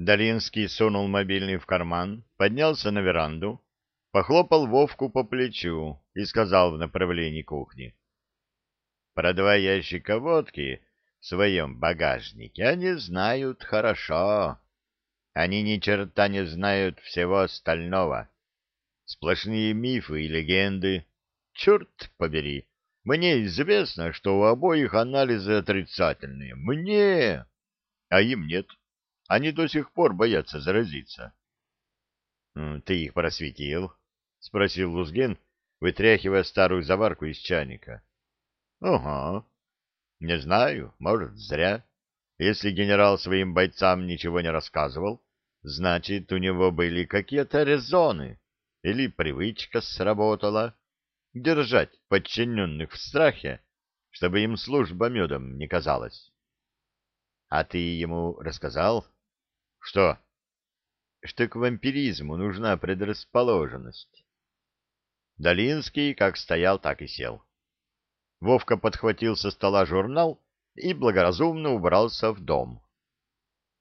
Долинский сунул мобильный в карман, поднялся на веранду, похлопал Вовку по плечу и сказал в направлении кухни. Про два ящика водки в своем багажнике они знают хорошо. Они ни черта не знают всего остального. Сплошные мифы и легенды. Черт побери, мне известно, что у обоих анализы отрицательные. Мне! А им нет. Они до сих пор боятся заразиться. — Ты их просветил? — спросил Лузгин, вытряхивая старую заварку из чайника. — Ага. Не знаю, может, зря. Если генерал своим бойцам ничего не рассказывал, значит, у него были какие-то резоны или привычка сработала держать подчиненных в страхе, чтобы им служба медом не казалась. — А ты ему рассказал? — что? Что к вампиризму нужна предрасположенность. Долинский как стоял, так и сел. Вовка подхватил со стола журнал и благоразумно убрался в дом.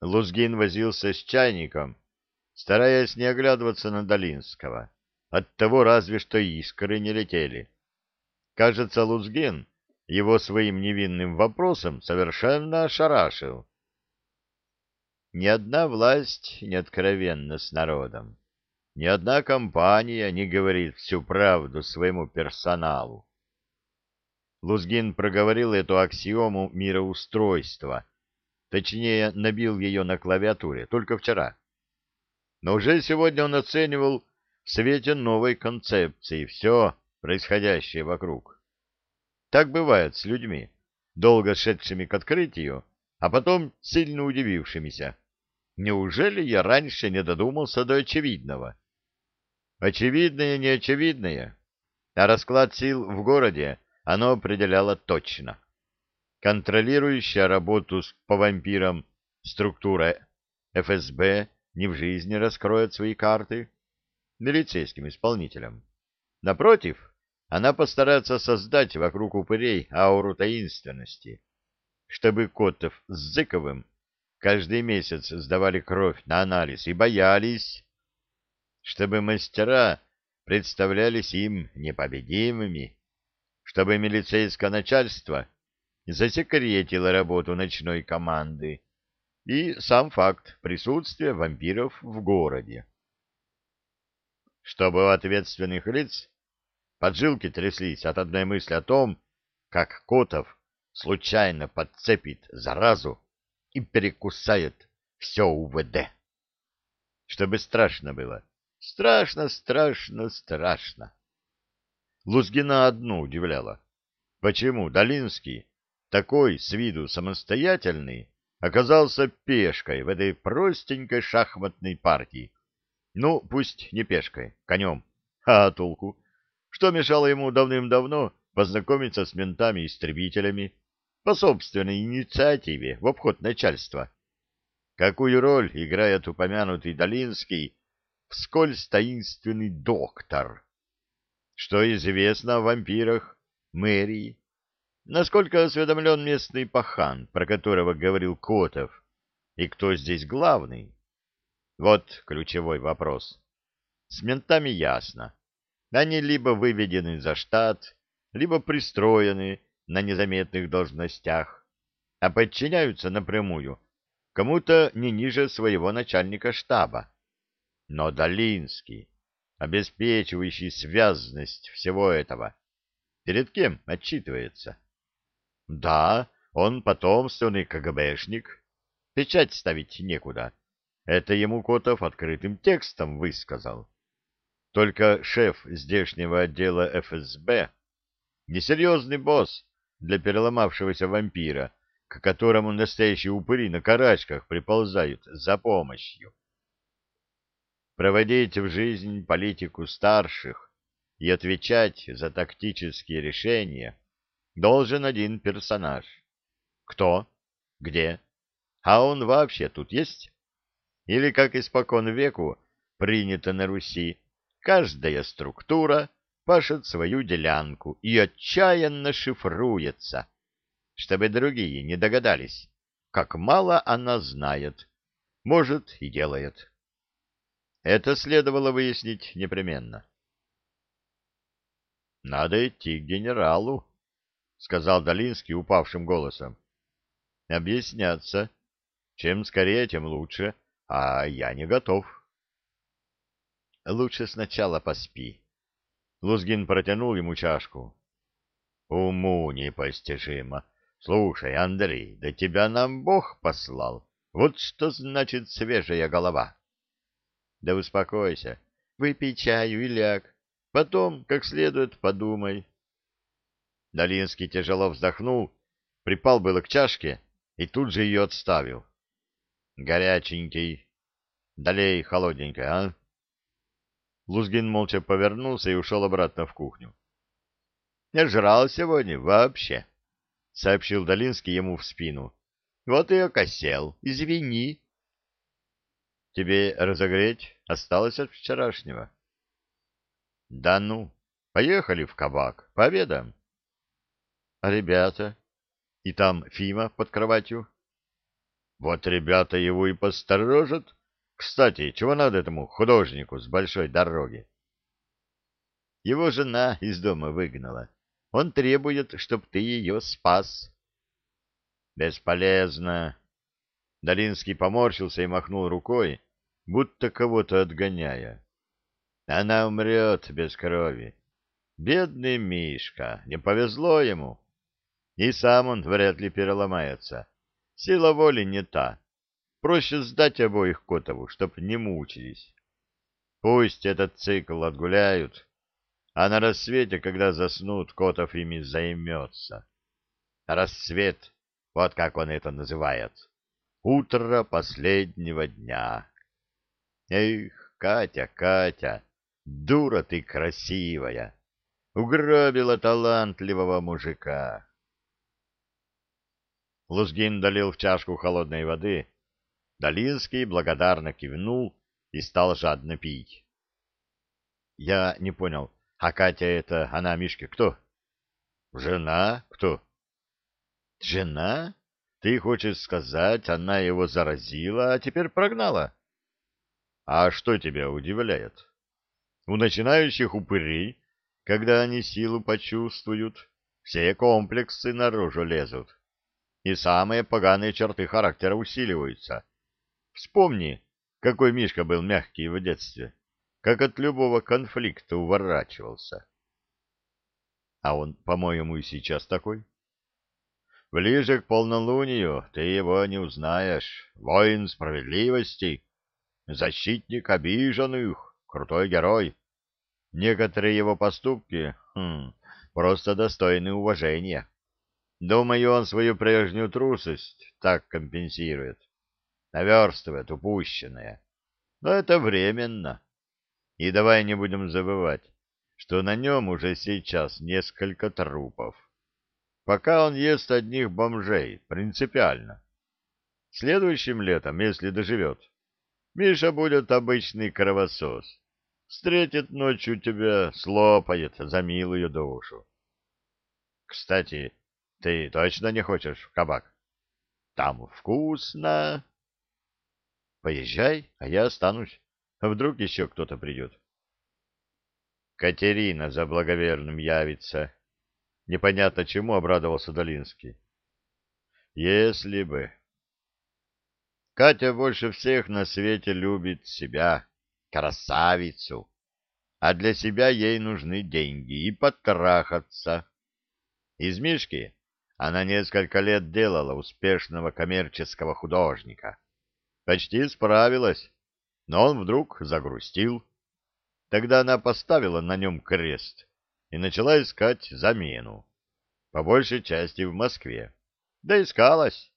Лузгин возился с чайником, стараясь не оглядываться на Долинского. Оттого разве что искры не летели. Кажется, Лузгин его своим невинным вопросом совершенно ошарашил. Ни одна власть не откровенна с народом. Ни одна компания не говорит всю правду своему персоналу. Лузгин проговорил эту аксиому мироустройства, точнее, набил ее на клавиатуре, только вчера. Но уже сегодня он оценивал в свете новой концепции все происходящее вокруг. Так бывает с людьми, долго шедшими к открытию, а потом сильно удивившимися. Неужели я раньше не додумался до очевидного? Очевидное неочевидное, а расклад сил в городе оно определяло точно. Контролирующая работу по вампирам структура ФСБ не в жизни раскроет свои карты милицейским исполнителям. Напротив, она постарается создать вокруг упырей ауру таинственности, чтобы Котов с Зыковым каждый месяц сдавали кровь на анализ и боялись, чтобы мастера представлялись им непобедимыми, чтобы милицейское начальство засекретило работу ночной команды и сам факт присутствия вампиров в городе. Чтобы у ответственных лиц поджилки тряслись от одной мысли о том, как Котов случайно подцепит заразу и перекусает все УВД. Чтобы страшно было. Страшно, страшно, страшно. Лузгина одну удивляла. Почему Долинский, такой с виду самостоятельный, оказался пешкой в этой простенькой шахматной партии? Ну, пусть не пешкой, конем. А толку? Что мешало ему давным-давно познакомиться с ментами-истребителями, по собственной инициативе в обход начальства. Какую роль играет упомянутый Долинский вскользь таинственный доктор? Что известно о вампирах, мэрии? Насколько осведомлен местный пахан, про которого говорил Котов? И кто здесь главный? Вот ключевой вопрос. С ментами ясно. Они либо выведены за штат, либо пристроены на незаметных должностях, а подчиняются напрямую кому-то не ниже своего начальника штаба. Но Долинский, обеспечивающий связность всего этого, перед кем отчитывается? Да, он потомственный КГБшник, печать ставить некуда. Это ему Котов открытым текстом высказал. Только шеф здешнего отдела ФСБ, несерьезный босс, для переломавшегося вампира, к которому настоящие упыри на карачках приползают за помощью. Проводить в жизнь политику старших и отвечать за тактические решения должен один персонаж. Кто? Где? А он вообще тут есть? Или, как испокон веку принято на Руси, каждая структура пашет свою делянку и отчаянно шифруется, чтобы другие не догадались, как мало она знает, может, и делает. Это следовало выяснить непременно. «Надо идти к генералу», — сказал Долинский упавшим голосом. «Объясняться. Чем скорее, тем лучше, а я не готов». «Лучше сначала поспи». Лузгин протянул ему чашку. «Уму непостижимо. Слушай, Андрей, да тебя нам Бог послал. Вот что значит свежая голова». «Да успокойся. Выпей чаю и ляг. Потом, как следует, подумай. Долинский тяжело вздохнул, припал было к чашке и тут же ее отставил. Горяченький. Долей холодненькой, а? Лузгин молча повернулся и ушел обратно в кухню. — Не жрал сегодня вообще, — сообщил Долинский ему в спину. — Вот и окосел. Извини. — Тебе разогреть осталось от вчерашнего? — да ну, поехали в кабак, пообедаем. А ребята? И там Фима под кроватью? Вот ребята его и посторожат. Кстати, чего надо этому художнику с большой дороги? Его жена из дома выгнала. Он требует, чтоб ты ее спас. Бесполезно. Долинский поморщился и махнул рукой, будто кого-то отгоняя. Она умрет без крови. Бедный Мишка, не повезло ему. И сам он вряд ли переломается. Сила воли не та. Проще сдать обоих Котову, чтоб не мучились. Пусть этот цикл отгуляют, а на рассвете, когда заснут, Котов ими займется. Рассвет, вот как он это называет. Утро последнего дня. Эх, Катя, Катя, Дура ты красивая! Угробила талантливого мужика. Лузгин долил в чашку холодной воды. Долинский благодарно кивнул и стал жадно пить. Я не понял, а Катя это, она Мишке кто? Жена? Кто? Жена? Ты хочешь сказать, она его заразила, а теперь прогнала? А что тебя удивляет? У начинающих упырей, когда они силу почувствуют, все комплексы наружу лезут, и самые поганые черты характера усиливаются. Вспомни, какой Мишка был мягкий в детстве, как от любого конфликта уворачивался. А он, по-моему, и сейчас такой. Ближе к полнолунию ты его не узнаешь. Воин справедливости, защитник обиженных, Крутой герой. Некоторые его поступки хм, просто достойны уважения. Думаю, он свою прежнюю трусость так компенсирует. Наверстывает упущенное. Но это временно. И давай не будем забывать, что на нем уже сейчас несколько трупов. Пока он ест одних бомжей, принципиально. Следующим летом, если доживет, Миша будет обычный кровосос Встретит ночью тебя, слопает за милую душу. Кстати, ты точно не хочешь в кабак? Там вкусно. Поезжай, а я останусь. А вдруг еще кто-то придет? Катерина за благоверным явится. Непонятно чему обрадовался Долинский. Если бы... Катя больше всех на свете любит себя красавицу, а для себя ей нужны деньги и потрахаться. Из Мишки она несколько лет делала успешного коммерческого художника. Почти справилась, но он вдруг загрустил. Тогда она поставила на нем крест и начала искать замену, по большей части в Москве. Да искалась.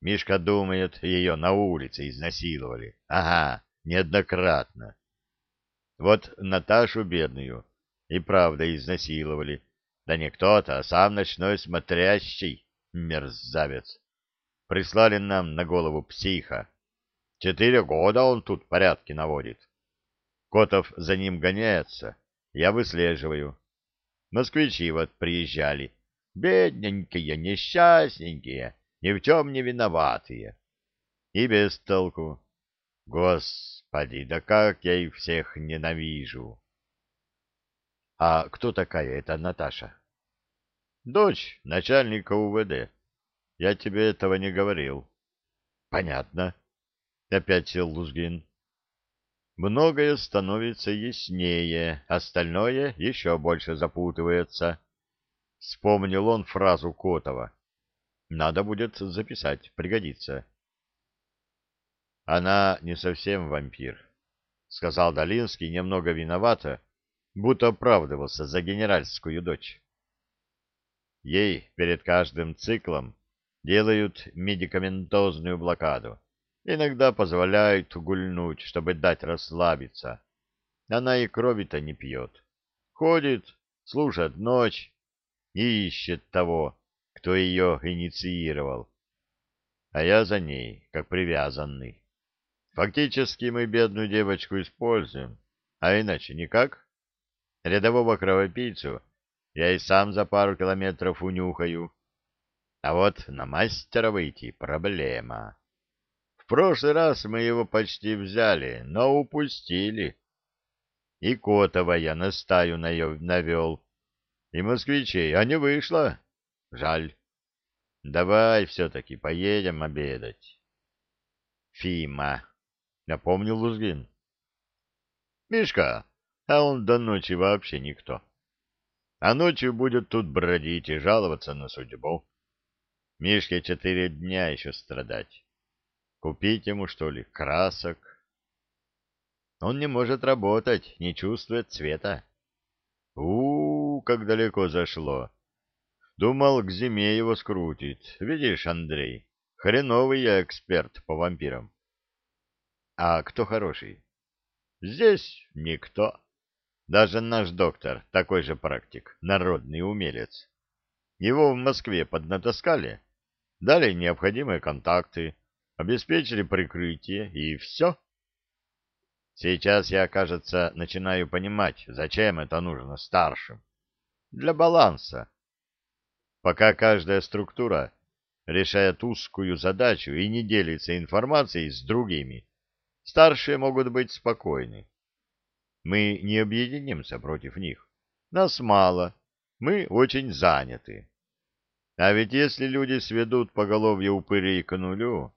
Мишка думает, ее на улице изнасиловали. Ага, неоднократно. Вот Наташу бедную и правда изнасиловали. Да не кто-то, а сам ночной смотрящий, мерзавец. Прислали нам на голову психа. Четыре года он тут порядки наводит. Котов за ним гоняется, я выслеживаю. Москвичи вот приезжали. Бедненькие, несчастненькие, ни в чем не виноватые. И без толку. Господи, да как я их всех ненавижу! А кто такая эта Наташа? Дочь начальника УВД. Я тебе этого не говорил. Понятно. Опять сел Лузгин. Многое становится яснее, остальное еще больше запутывается. Вспомнил он фразу Котова. Надо будет записать, пригодится. Она не совсем вампир, сказал Долинский немного виновато, будто оправдывался за генеральскую дочь. Ей перед каждым циклом делают медикаментозную блокаду. Иногда позволяют гульнуть, чтобы дать расслабиться. Она и крови-то не пьет. Ходит, слушает ночь и ищет того, кто ее инициировал. А я за ней, как привязанный. Фактически мы бедную девочку используем, а иначе никак. Рядового кровопийцу я и сам за пару километров унюхаю. А вот на мастера выйти — проблема. В прошлый раз мы его почти взяли, но упустили. И Котова я на стаю навел, и москвичей, а не вышло. Жаль. Давай все-таки поедем обедать. Фима, напомнил Лузгин. Мишка, а он до ночи вообще никто. А ночью будет тут бродить и жаловаться на судьбу. Мишке четыре дня еще страдать. Купить ему, что ли, красок? Он не может работать, не чувствует цвета. у, -у, как далеко зашло. Думал, к зиме его скрутит. Видишь, Андрей, хреновый я эксперт по вампирам. А кто хороший? Здесь никто. Даже наш доктор, такой же практик, народный умелец. Его в Москве поднатаскали, дали необходимые контакты, обеспечили прикрытие, и все. Сейчас я, кажется, начинаю понимать, зачем это нужно старшим. Для баланса. Пока каждая структура решает узкую задачу и не делится информацией с другими, старшие могут быть спокойны. Мы не объединимся против них. Нас мало, мы очень заняты. А ведь если люди сведут поголовье упырей к нулю,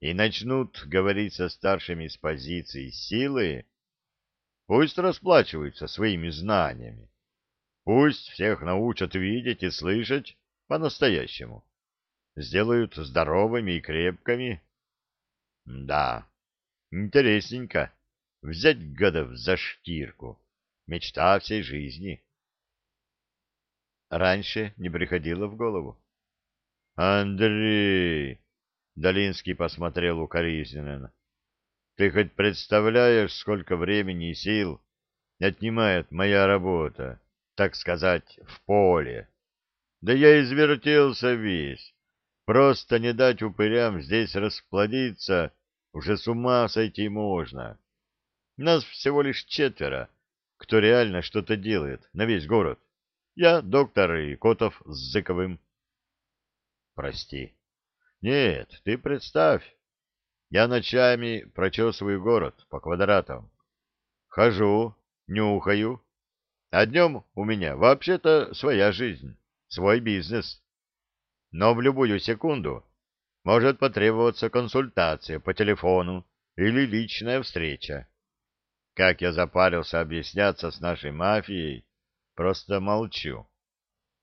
и начнут говорить со старшими с позиции силы, пусть расплачиваются своими знаниями. Пусть всех научат видеть и слышать по-настоящему. Сделают здоровыми и крепкими. Да, интересненько. Взять гадов за шкирку. Мечта всей жизни. Раньше не приходило в голову. Андрей, Долинский посмотрел укоризненно. Ты хоть представляешь, сколько времени и сил отнимает моя работа, так сказать, в поле? Да я извертелся весь. Просто не дать упырям здесь расплодиться, уже с ума сойти можно. Нас всего лишь четверо, кто реально что-то делает на весь город. Я, доктор и Котов с Зыковым. Прости. Нет, ты представь. Я ночами прочесываю город по квадратам. Хожу, нюхаю. А днем у меня вообще-то своя жизнь, свой бизнес. Но в любую секунду может потребоваться консультация по телефону или личная встреча. Как я запарился объясняться с нашей мафией, просто молчу.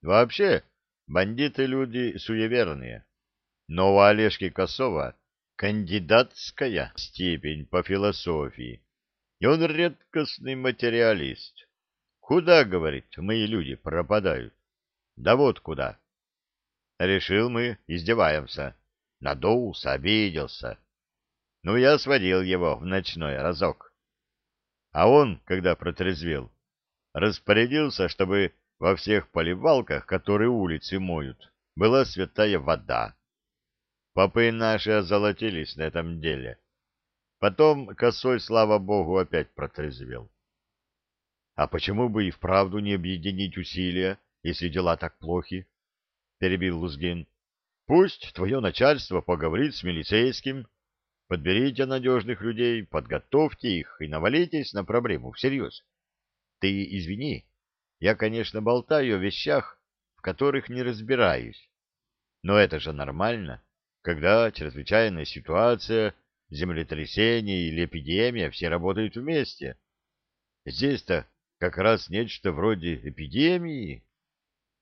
Вообще, бандиты люди суеверные но у Олежки Косова кандидатская степень по философии, и он редкостный материалист. Куда, говорит, мои люди пропадают? Да вот куда. Решил мы, издеваемся. Надулся, обиделся. Ну, я сводил его в ночной разок. А он, когда протрезвел, распорядился, чтобы во всех поливалках, которые улицы моют, была святая вода Попы наши озолотились на этом деле. Потом косой, слава богу, опять протрезвел. А почему бы и вправду не объединить усилия, если дела так плохи? Перебил Лузгин. Пусть твое начальство поговорит с милицейским, Подберите надежных людей, подготовьте их и навалитесь на проблему всерьез. Ты извини, я, конечно, болтаю о вещах, в которых не разбираюсь. Но это же нормально, когда чрезвычайная ситуация, землетрясение или эпидемия, все работают вместе. Здесь-то как раз нечто вроде эпидемии.